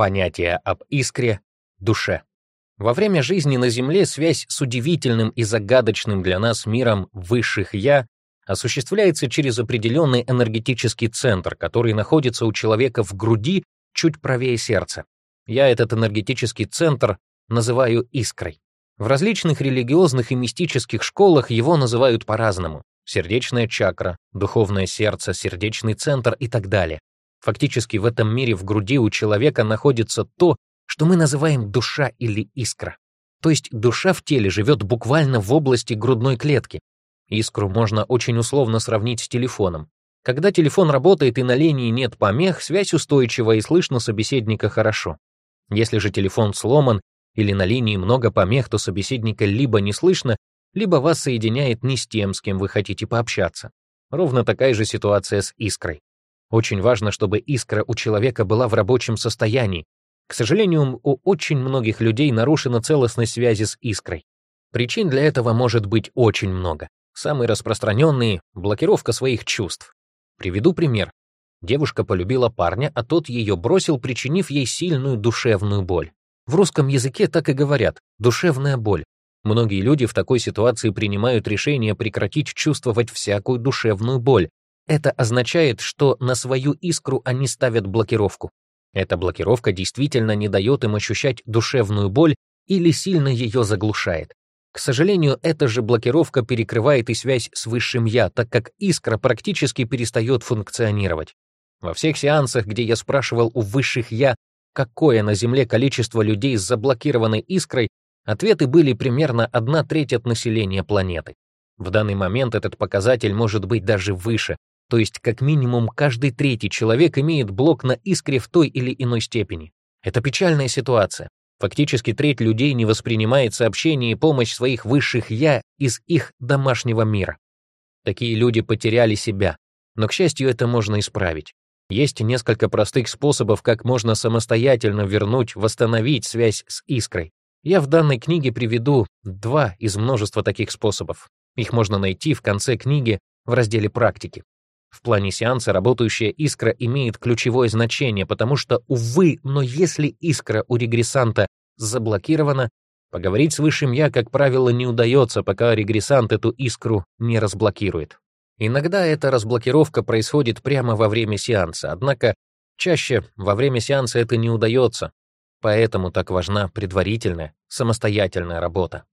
понятие об искре, душе. Во время жизни на Земле связь с удивительным и загадочным для нас миром высших «я» осуществляется через определенный энергетический центр, который находится у человека в груди чуть правее сердца. Я этот энергетический центр называю искрой. В различных религиозных и мистических школах его называют по-разному — сердечная чакра, духовное сердце, сердечный центр и так далее. Фактически в этом мире в груди у человека находится то, что мы называем душа или искра. То есть душа в теле живет буквально в области грудной клетки. Искру можно очень условно сравнить с телефоном. Когда телефон работает и на линии нет помех, связь устойчива и слышно собеседника хорошо. Если же телефон сломан или на линии много помех, то собеседника либо не слышно, либо вас соединяет не с тем, с кем вы хотите пообщаться. Ровно такая же ситуация с искрой. Очень важно, чтобы искра у человека была в рабочем состоянии. К сожалению, у очень многих людей нарушена целостность связи с искрой. Причин для этого может быть очень много. Самые распространенные — блокировка своих чувств. Приведу пример. Девушка полюбила парня, а тот ее бросил, причинив ей сильную душевную боль. В русском языке так и говорят «душевная боль». Многие люди в такой ситуации принимают решение прекратить чувствовать всякую душевную боль, это означает, что на свою искру они ставят блокировку. Эта блокировка действительно не дает им ощущать душевную боль или сильно ее заглушает. К сожалению, эта же блокировка перекрывает и связь с высшим «я», так как искра практически перестает функционировать. Во всех сеансах, где я спрашивал у высших «я», какое на Земле количество людей с заблокированной искрой, ответы были примерно одна треть от населения планеты. В данный момент этот показатель может быть даже выше, то есть, как минимум, каждый третий человек имеет блок на искре в той или иной степени. Это печальная ситуация. Фактически треть людей не воспринимает сообщение и помощь своих высших «я» из их домашнего мира. Такие люди потеряли себя. Но, к счастью, это можно исправить. Есть несколько простых способов, как можно самостоятельно вернуть, восстановить связь с искрой. Я в данной книге приведу два из множества таких способов. Их можно найти в конце книги в разделе «Практики». В плане сеанса работающая искра имеет ключевое значение, потому что, увы, но если искра у регрессанта заблокирована, поговорить с высшим «я», как правило, не удается, пока регрессант эту искру не разблокирует. Иногда эта разблокировка происходит прямо во время сеанса, однако чаще во время сеанса это не удается, поэтому так важна предварительная, самостоятельная работа.